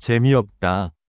재미없다.